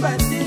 But